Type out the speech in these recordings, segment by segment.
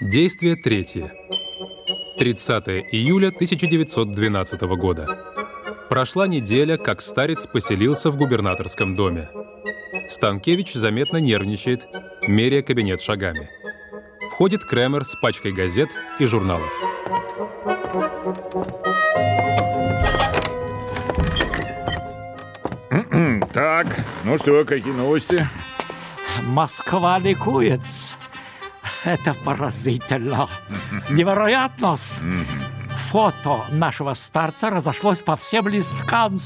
Действие третье. 30 июля 1912 года. Прошла неделя, как старец поселился в губернаторском доме. Станкевич заметно нервничает, меряя кабинет шагами. Входит Кремер с пачкой газет и журналов. Так, ну что, какие новости? Москва ликует. Это поразительно. Невероятно. Фото нашего старца разошлось по всем листкам.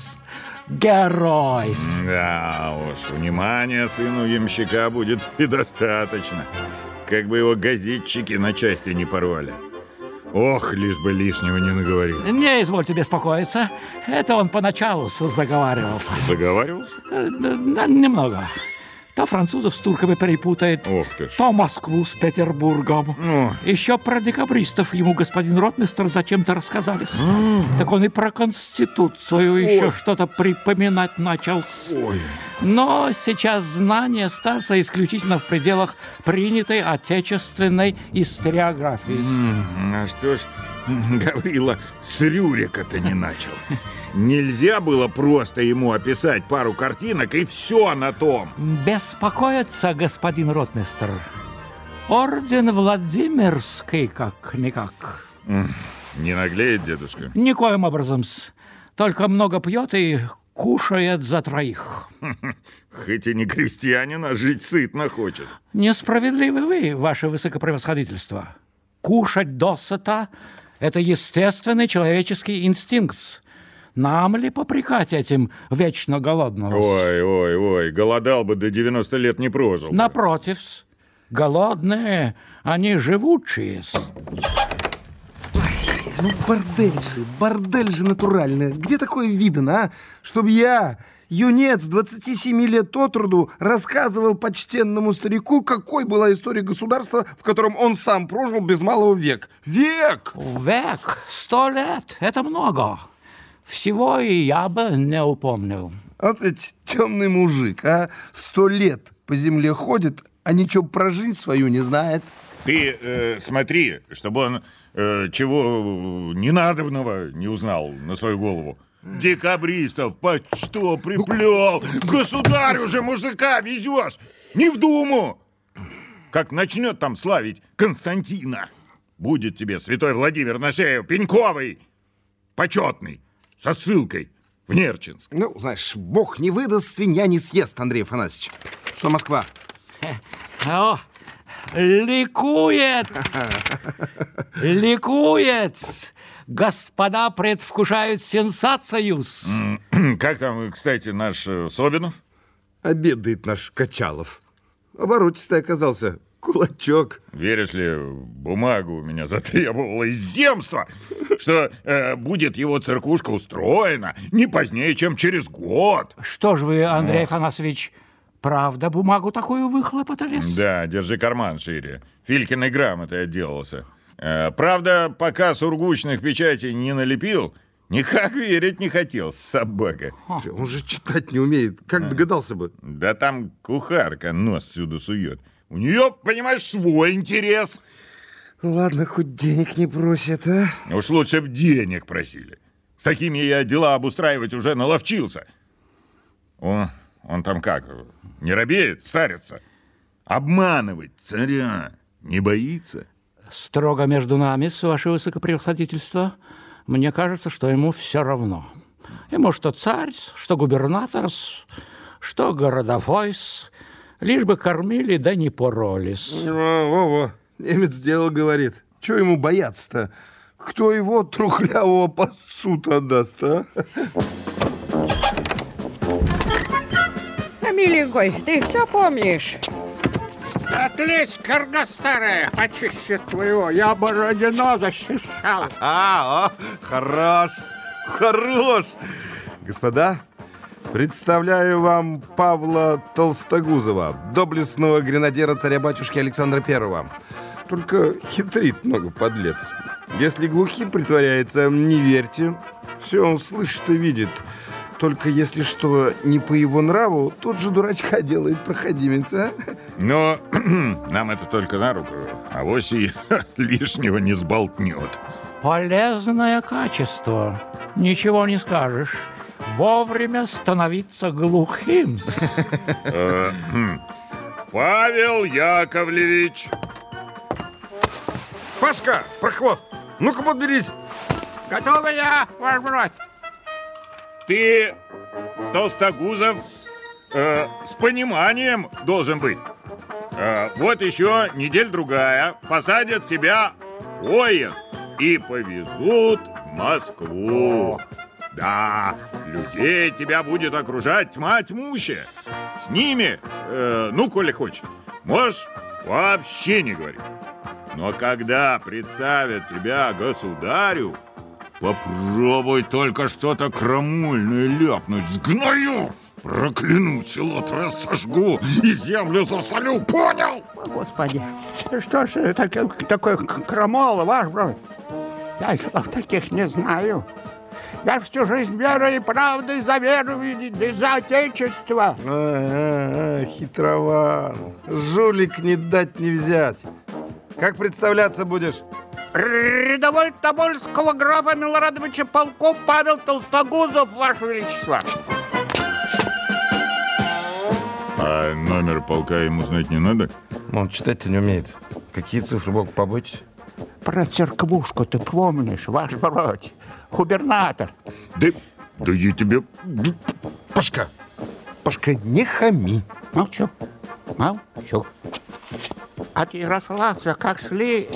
Герой. Да уж, внимания сыну ямщика будет и достаточно. Как бы его газетчики на части не порвали. Ох, лишь бы лишнего не наговорил. Не извольте беспокоиться. Это он поначалу заговаривался. Заговаривался? Э, Немного. То французов с турками перепутает, Ох ты ж. то Москву с Петербургом. Ну, Еще про декабристов ему господин ротмистр зачем-то рассказали. Так он и про Конституцию еще что-то припоминать начал. ой. Но сейчас знание старца исключительно в пределах принятой отечественной историографии. А что ж Гаврила с Рюрика-то не начал? Нельзя было просто ему описать пару картинок и все на том. Беспокоится господин ротмистр. Орден Владимирский как-никак. Не наглеет дедушка? Никоим образом. Только много пьет и кушает за троих. Хоть и не крестьянин, а жить сытно хочет. Несправедливы вы, ваше высокопревосходительство. Кушать досыта – это естественный человеческий инстинкт. Нам ли попрекать этим вечно голодного? Ой, ой, ой, голодал бы до 90 лет не прожил. Напротив, голодные, они живучие. Ну, бордель же, бордель же натуральный. Где такое видано, а? Чтоб я, юнец 27 лет от роду, рассказывал почтенному старику, какой была история государства, в котором он сам прожил без малого век. Век! Век, сто лет – это много. Всего и я бы не упомнил. Вот ведь темный мужик, а? Сто лет по земле ходит, а ничего про жизнь свою не знает. Ты э, смотри, чтобы он э, чего ненадобного не узнал на свою голову. Декабристов по что приплел? Государь уже мужика везешь! Не в думу! Как начнет там славить Константина, будет тебе святой Владимир на шею пеньковый, почетный, со ссылкой в Нерчинск. Ну, знаешь, бог не выдаст, свинья не съест, Андрей Афанасьевич. Что Москва? О, ликует! Ликует! Господа предвкушают сенсацию. Как там, кстати, наш э, Собинов? Обедает наш Качалов. Оборотистый оказался. Кулачок. Веришь ли, бумагу у меня затребовало из земства, что э, будет его церквушка устроена не позднее, чем через год. Что ж вы, Андрей Афанасьевич, правда бумагу такую выхлопотали? Да, держи карман шире. Филькиной грамотой отделался. Э, правда, пока сургучных печатей не налепил, никак верить не хотел, собака. Он же читать не умеет. Как догадался бы? Да там кухарка нос всюду сует. У нее, понимаешь, свой интерес. Ладно, хоть денег не просит, а? Уж лучше б денег просили. С такими я дела обустраивать уже наловчился. О, он там как, не робеет, старится? Обманывать царя не боится? Строго между нами, с ваше высокопревосходительство, мне кажется, что ему все равно. Ему что царь, что губернатор, что городовой, лишь бы кормили да не поролись. Во-во, немец дело говорит. Чего ему бояться-то? Кто его трухлявого постцу-то отдаст, а? А, миленькой, ты все помнишь? Отлезь, корга старая, почище твоего, я Бородино защищал. А, о, хорош, хорош. Господа, представляю вам Павла Толстогузова, доблестного гренадера царя-батюшки Александра Первого. Только хитрит много подлец. Если глухим притворяется, не верьте. Все он слышит и видит. Только если что не по его нраву, тут же дурачка делает проходимец, а? Но нам это только на руку. А вось и лишнего не сболтнет. Полезное качество. Ничего не скажешь. Вовремя становиться глухим. Э, хм. Павел Яковлевич. Пашка, прохвост, ну-ка подберись. Готовы я, ваш брат. Ты, Толстогузов, э, с пониманием должен быть. Э, вот еще неделя-другая посадят тебя в поезд и повезут в Москву. Да, людей тебя будет окружать тьма тьмущая. С ними, э, ну, коли хочешь, можешь вообще не говорить. Но когда представят тебя государю, попробуй только что-то крамольное ляпнуть. Сгною! Прокляну село твое сожгу и землю засолю, понял? Господи, что ж это так- такое крамола, ваш брат? Я слов таких не знаю. Я всю жизнь верой и правдой за веру и и за отечество. А, а, а, хитрован. Жулик не дать не взять. Как представляться будешь? Рядовой Тобольского графа Милорадовича полков Павел Толстогузов, Ваше Величество. А номер полка ему знать не надо? Он читать-то не умеет. Какие цифры, Бог, побойтесь? Про церквушку ты помнишь, ваш брат? Губернатор. Да, да я тебе... Пашка, Пашка, не хами. Молчу, молчу. От Ярославца как шли,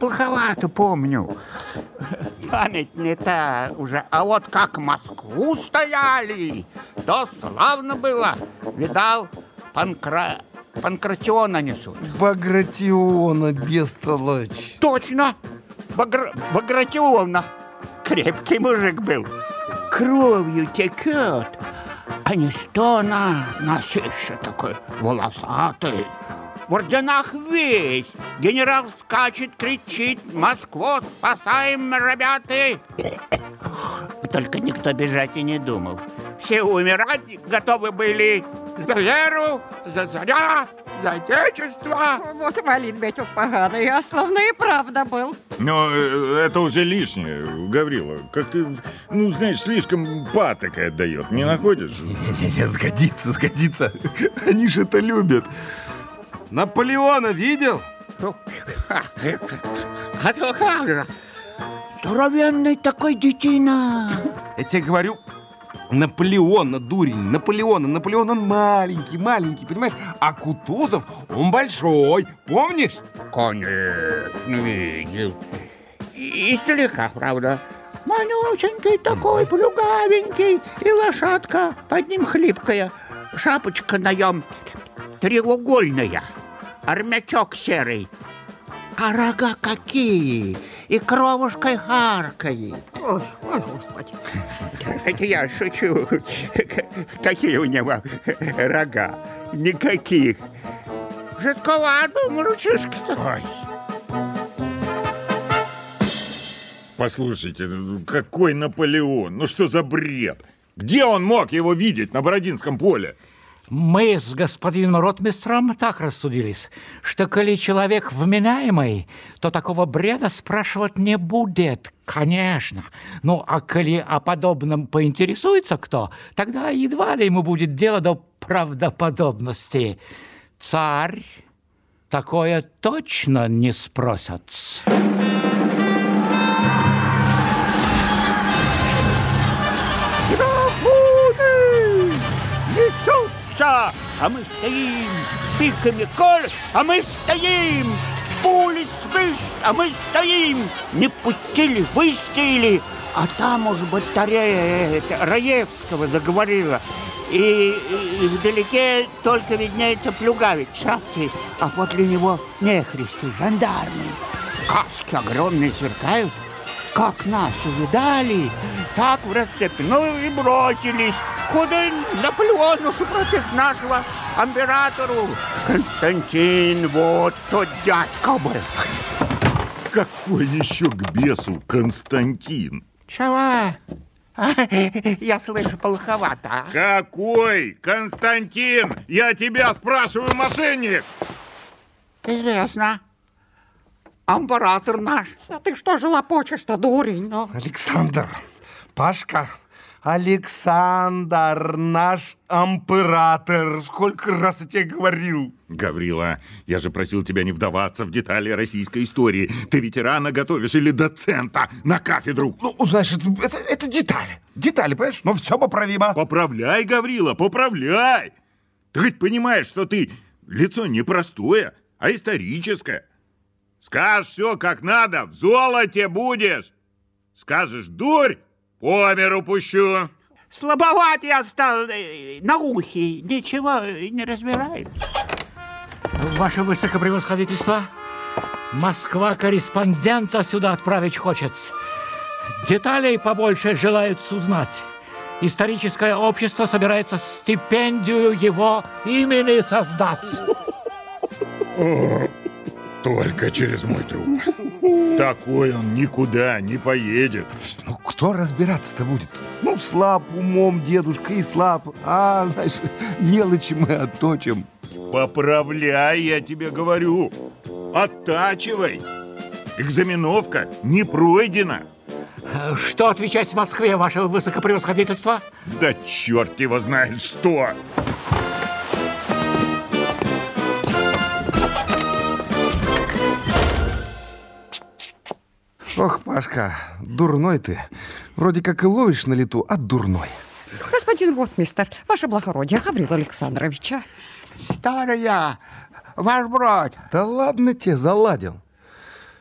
плоховато помню. Память не та уже. А вот как Москву стояли, то славно было. Видал, панкра... Панкратиона несут. Багратиона, бестолочь. Точно! Багр... Багратионовна. Крепкий мужик был. Кровью текет. А не что она, носище такой, волосатый. В орденах весь. Генерал скачет, кричит. Москву спасаем, ребята. Только никто бежать и не думал. Все умирать готовы были. За веру, за царя, за отечество. Вот валит Бетюк поганый, а словно и правда был. Но э, это уже лишнее, Гаврила. Как ты, ну, знаешь, слишком патокой отдает. Не находишь? Не, сгодится, сгодится. Они же это любят. Наполеона видел? Ну? Здоровенный такой детина. Я тебе говорю, Наполеона, дурень, Наполеона, Наполеон, он маленький, маленький, понимаешь? А Кутузов, он большой, помнишь? Конечно, видел. И Издалека, правда. Манюсенький такой, плюгавенький, и лошадка под ним хлипкая. Шапочка на нем треугольная, армячок серый. А рога какие! И кровушкой харкает. Ой, ой, господи. Это я шучу. Какие у него рога? Никаких. Жидковат был мальчишка-то. Ой. Послушайте, ну, какой Наполеон? Ну что за бред? Где он мог его видеть на Бородинском поле? Мы с господином ротмистром так рассудились, что коли человек вменяемый, то такого бреда спрашивать не будет, конечно. Ну, а коли о подобном поинтересуется кто, тогда едва ли ему будет дело до правдоподобности. Царь такое точно не спросят. А мы стоим. Пиками коль, а мы стоим. Пули свищ, а мы стоим. Не пустили, выстояли. А там уж батарея Раевского заговорила. И, и- и вдалеке только виднеется плюгавец шапки, а подле него нехристы, жандармы. Каски огромные сверкают. Как нас увидали, так в расцепь, ну и бросились. Куда Наполеону супротив нашего императору? Константин, вот тот дядька был. Какой еще к бесу Константин? Чего? Я слышу плоховато. а? Какой? Константин! Я тебя спрашиваю, мошенник! Известно. Амбаратор наш. Да ты что же лопочешь-то, дурень? Ну? Александр, Пашка, Александр, наш император. Сколько раз я тебе говорил? Гаврила, я же просил тебя не вдаваться в детали российской истории. Ты ветерана готовишь или доцента на кафедру? Ну, знаешь, это, это, это детали. Детали, понимаешь? Но все поправимо. Поправляй, Гаврила, поправляй! Ты хоть понимаешь, что ты лицо не простое, а историческое? Скажешь все как надо, в золоте будешь. Скажешь дурь, по миру пущу. Слабоват я стал э, на ухе. Ничего не разбираю. Ваше высокопревосходительство, Москва корреспондента сюда отправить хочет. Деталей побольше желают узнать. Историческое общество собирается стипендию его имени создать. Только через мой труп. Такой он никуда не поедет. Ну, кто разбираться-то будет? Ну, слаб умом дедушка и слаб. А, знаешь, мелочи мы отточим. Поправляй, я тебе говорю. Оттачивай. Экзаменовка не пройдена. Э, Что отвечать в Москве, ваше высокопревосходительство? Да черт его знает что. Ох, Пашка, дурной ты. Вроде как и ловишь на лету, а дурной. Господин ротмистер, ваше благородие, Гаврил Александровича. Старая, ваш брат. Да ладно тебе, заладил.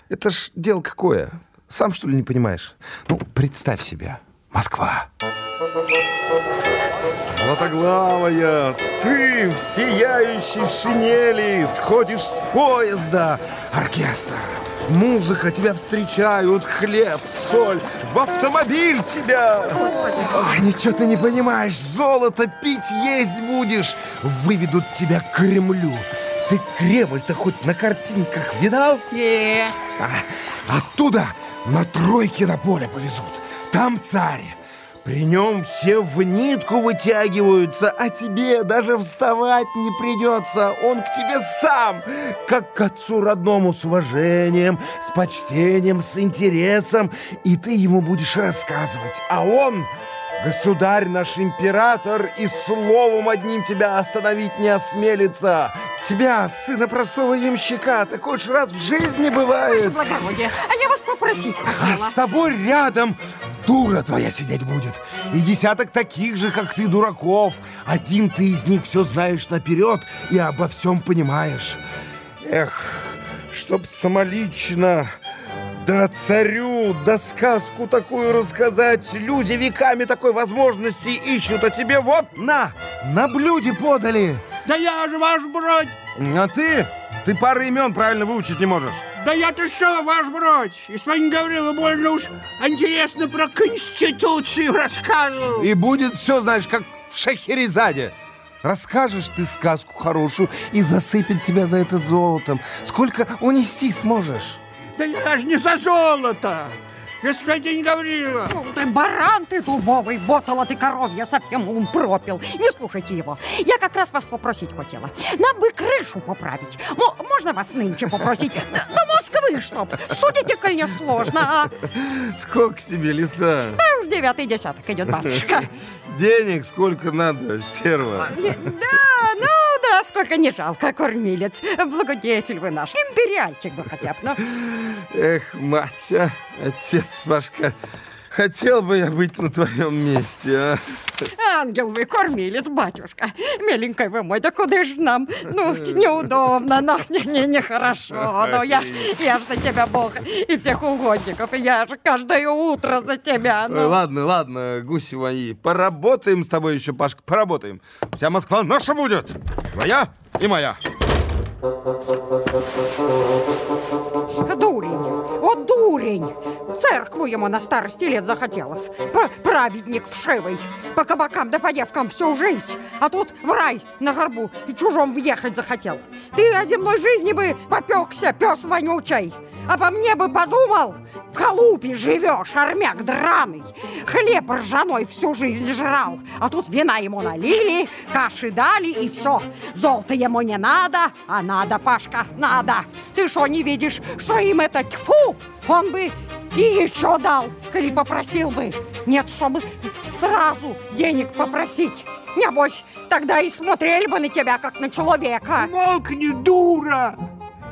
Это ж дело какое. Сам что ли не понимаешь? Ну, представь себе. Москва. Златоглавая, ты в сияющей шинели сходишь с поезда. Оркестр, музыка, тебя встречают, хлеб, соль, в автомобиль тебя. Ой, ничего ты не понимаешь, золото пить есть будешь. Выведут тебя к Кремлю. Ты Кремль-то хоть на картинках видал? Не. А, оттуда на тройке на поле повезут. Там царь. При нем все в нитку вытягиваются, а тебе даже вставать не придется. Он к тебе сам, как к отцу родному, с уважением, с почтением, с интересом. И ты ему будешь рассказывать. А он, государь наш император, и словом одним тебя остановить не осмелится. Тебя, сына простого ямщика, такой ж раз в жизни Ваше бывает. благородие, а я вас попросить А хотела. с тобой рядом дура твоя сидеть будет. И десяток таких же, как ты, дураков. Один ты из них все знаешь наперед и обо всем понимаешь. Эх, чтоб самолично, да царю, да сказку такую рассказать. Люди веками такой возможности ищут, а тебе вот на, на блюде подали. Да я же ваш брат. А ты, ты пары имен правильно выучить не можешь. Да я-то что, ваш брат? Господин Гаврила больно уж интересно про Конституцию рассказывал. И будет все, знаешь, как в Шахерезаде. Расскажешь ты сказку хорошую и засыпет тебя за это золотом. Сколько унести сможешь? Да я же не за золото. Господин Гаврила. Фу, Ты баран ты дубовый, ботала ты коровья, совсем ум пропил. Не слушайте его. Я как раз вас попросить хотела. Нам бы крышу поправить. Мо- можно вас нынче попросить? До, Москвы, чтоб. Судите, коль не сложно, а? Сколько тебе, лиса? А уж девятый десяток идет, батюшка. Денег сколько надо, стерва? Да, ну да, сколько не жалко, кормилец. Благодетель вы наш. Империальчик бы хотя бы. ну. Эх, мать, а, отец Пашка, хотел бы я быть на твоем месте, а? Ангел вы, кормилец, батюшка. Миленький вы мой, да куда ж нам? Ну, неудобно, но не, не, нехорошо. Но я, я ж за тебя Бог и всех угодников. И я же каждое утро за тебя. Ой, Ну. ладно, ладно, гуси мои, поработаем с тобой еще, Пашка, поработаем. Вся Москва наша будет, твоя и моя. Дурень, о дурень! Церкву ему на старости лет захотелось. Пр- праведник вшивый. По кабакам да по девкам всю жизнь. А тут в рай на горбу и чужом въехать захотел. Ты о земной жизни бы попекся, пес вонючий. Обо мне бы подумал. В халупе живешь, армяк драный. Хлеб ржаной всю жизнь жрал. А тут вина ему налили, каши дали и все. Золото ему не надо, а надо, Пашка, надо. Ты что, не видишь, что им это тьфу? Он бы и еще дал, коли попросил бы. Нет, чтобы сразу денег попросить. Небось, тогда и смотрели бы на тебя, как на человека. Молкни, дура!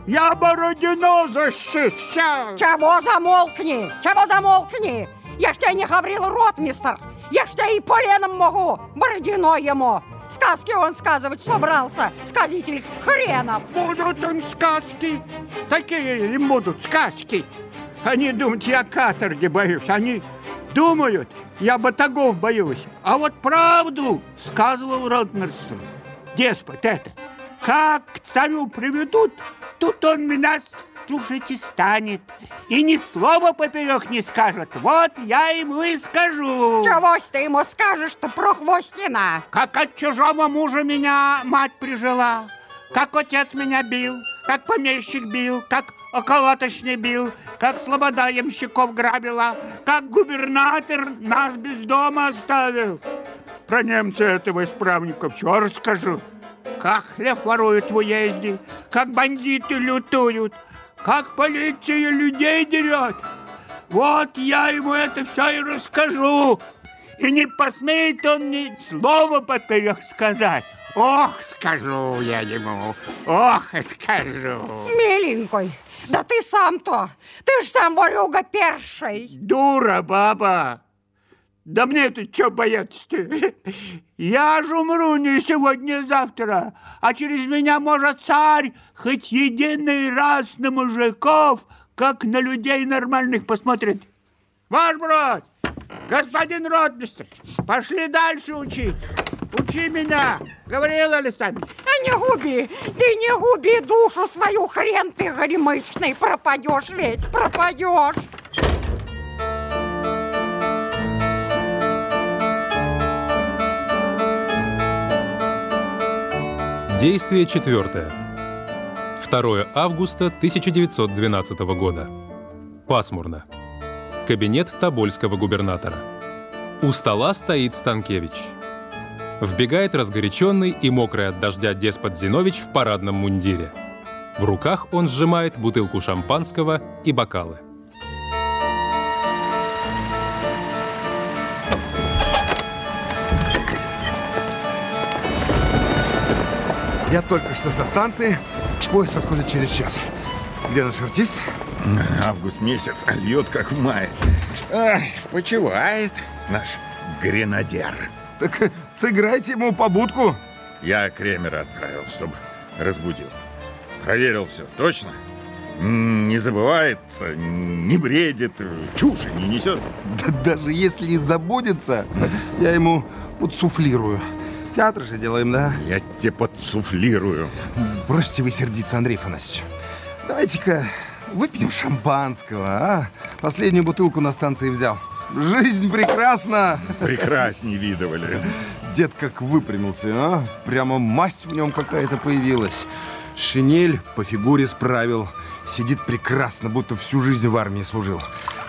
Я Бородино защищал! Чего замолкни? Чего замолкни? Я ж тебе не говорил рот, мистер. Я ж тебе и поленом могу, Бородино ему. Сказки он сказывать собрался, сказитель хренов. Будут им сказки. Такие им будут сказки. Они думают, я каторги боюсь. Они думают, я батагов боюсь. А вот правду сказывал ротмистр. Деспот это. Как к царю приведут, тут он меня слушать и станет. И ни слова поперек не скажет. Вот я ему и скажу. Чегось ты ему скажешь-то про хвостина? Как от чужого мужа меня мать прижила, как отец меня бил, как помещик бил, как околоточный бил, как слобода ямщиков грабила, как губернатор нас без дома оставил. Про немца этого исправника все расскажу. Как хлеб воруют в уезде, как бандиты лютуют, как полиция людей дерет. Вот я ему это все и расскажу. И не посмеет он ни слова поперек сказать. Ох, скажу я ему, ох, скажу. Миленькой, да ты сам-то, ты ж сам ворюга перший. Дура, баба. Да мне тут что бояться-то? Я ж умру не сегодня, а. А через меня, может, царь хоть единый раз на мужиков, как на людей нормальных посмотрит. Ваш брат, господин ротмистр, пошли дальше учить. Учи меня, Гавриил Александрович. А не губи, ты не губи душу свою, хрен ты горемычный, пропадешь ведь, пропадешь. Действие четвертое. 2 августа 1912 года. Пасмурно. Кабинет Тобольского губернатора. У стола стоит Станкевич. Вбегает разгоряченный и мокрый от дождя деспот Зинович в парадном мундире. В руках он сжимает бутылку шампанского и бокалы. Я только что со станции. Поезд отходит через час. Где наш артист? Август месяц, а льет, как в мае. Ай, почивает наш гренадер. Так сыграйте ему побудку. Я Кремера отправил, чтобы разбудил. Проверил все, точно? Не забывается, не бредит, чуши не несет. Да даже если и забудется, я ему подсуфлирую. Театр же делаем, да? Я тебе подсуфлирую. Бросьте вы сердиться, Андрей Фанасьевич. Давайте-ка выпьем шампанского, а? Последнюю бутылку на станции взял. Жизнь прекрасна! Прекрасней видывали. Дед как выпрямился, а? Прямо масть в нем какая-то появилась. Шинель по фигуре справил. Сидит прекрасно, будто всю жизнь в армии служил.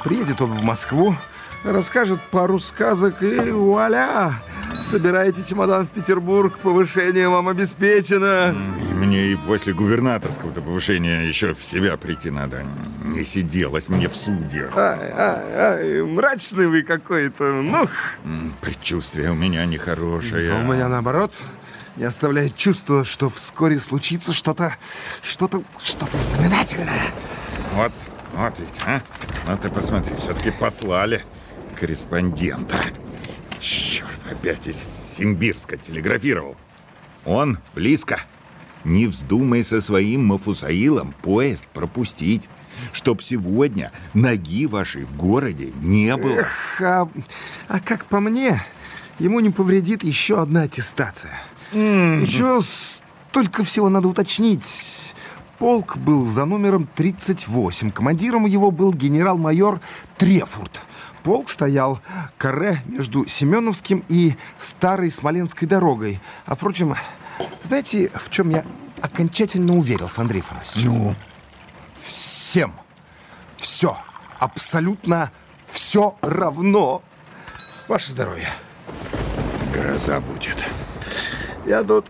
Приедет он в Москву, расскажет пару сказок и вуаля! Собирайте чемодан в Петербург, повышение вам обеспечено. И Мне и после губернаторского-то повышения еще в себя прийти надо. Не сиделось мне в суде. Ай, ай, ай, мрачный вы какой-то. Ну, Предчувствие у меня нехорошее. а у меня наоборот. Не оставляет чувство, что вскоре случится что-то, что-то, что-то знаменательное. Вот, вот ведь, а? Вот ты посмотри, все-таки послали корреспондента. Опять из Симбирска телеграфировал. Он близко. Не вздумай со своим Мафусаилом поезд пропустить, чтоб сегодня ноги вашей в городе не было. Эх, а, а как по мне, ему не повредит еще одна аттестация. Еще столько всего надо уточнить. Полк был за номером 38. Командиром его был генерал-майор Трефурт. Полк стоял каре между Семеновским и Старой Смоленской дорогой. А, впрочем, знаете, в чем я окончательно уверился, Андрей Фанасьевич? Ну? Всем все, абсолютно все равно. Ваше здоровье. Гроза будет. Я тут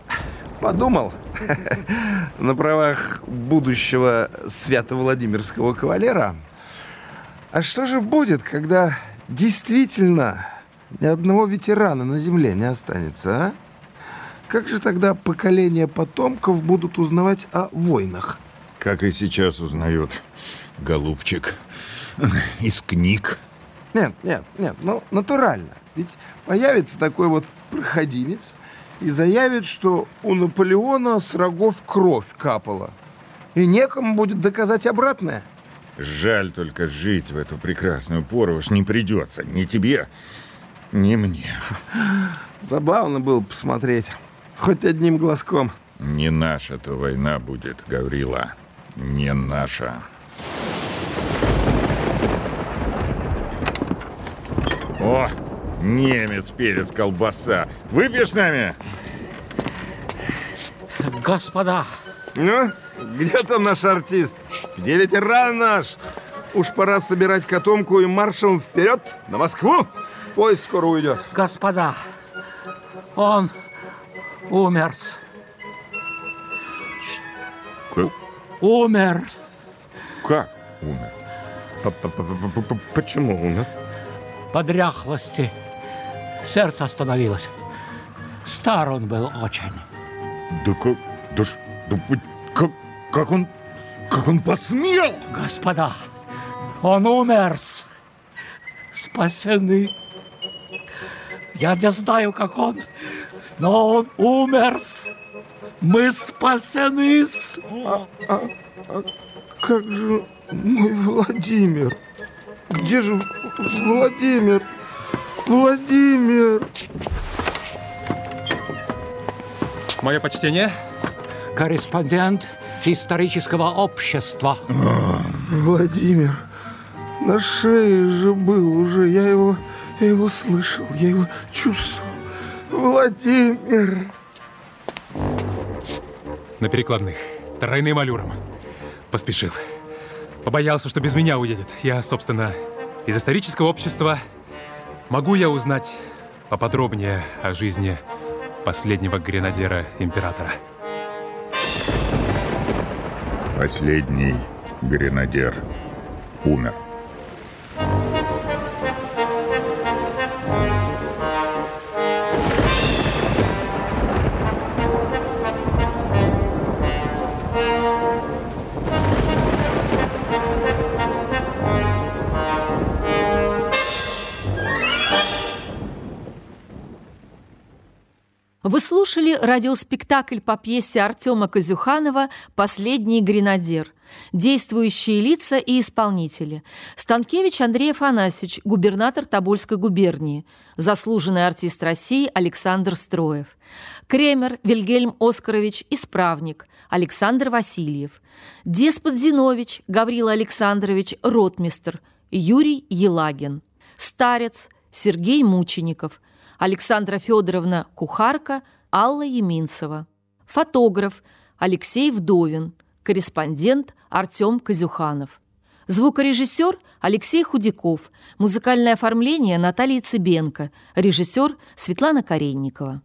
подумал на правах будущего свято-владимирского кавалера. А что же будет, когда действительно ни одного ветерана на земле не останется, а? Как же тогда поколения потомков будут узнавать о войнах? Как и сейчас узнают, голубчик, из книг. Нет, нет, нет, ну натурально. Ведь появится такой вот проходимец и заявит, что у Наполеона с рогов кровь капала. И некому будет доказать обратное. Жаль только жить в эту прекрасную пору уж не придется. Ни тебе, ни мне. Забавно было посмотреть. Хоть одним глазком. Не наша-то война будет, Гаврила. Не наша. О, немец, перец, колбаса. Выпьешь с нами? Господа, Ну, где там наш артист? Где ветеран наш? Уж пора собирать котомку и маршем вперед на Москву. Поезд скоро уйдет. господа, он умер. Как? Умер. Как умер? Почему умер? по дряхлости. Сердце остановилось. Стар он был очень. Да как... Да, вы- как, как он... Как он посмел? Господа, он умер. Спасены. Я не знаю, как он, но он умер. Мы спасены. Как же мой Владимир? Где же Владимир? Владимир! Мое почтение. Корреспондент исторического общества. Владимир! На шее же был уже. Я его, я его слышал, я его чувствовал. Владимир! На перекладных. Тройным аллюром. Поспешил. Побоялся, что без меня уедет. Я, собственно, из исторического общества. Могу я узнать поподробнее о жизни последнего гренадера императора? Последний гренадер умер. Слушали радиоспектакль по пьесе Артема Казюханова «Последний гренадер». Действующие лица и исполнители. Станкевич Андрей Афанасьевич, губернатор Тобольской губернии. Заслуженный артист России Александр Строев. Кремер Вильгельм Оскарович, исправник. Александр Васильев. Деспот Зинович Гаврила Александрович, ротмистр. Юрий Елагин. Старец Сергей Мучеников. Александра Федоровна Кухарка, Алла Еминцева. Фотограф Алексей Вдовин. Корреспондент Артем Казюханов. Звукорежиссер Алексей Худяков. Музыкальное оформление Наталья Цыбенко. Режиссер Светлана Каренникова.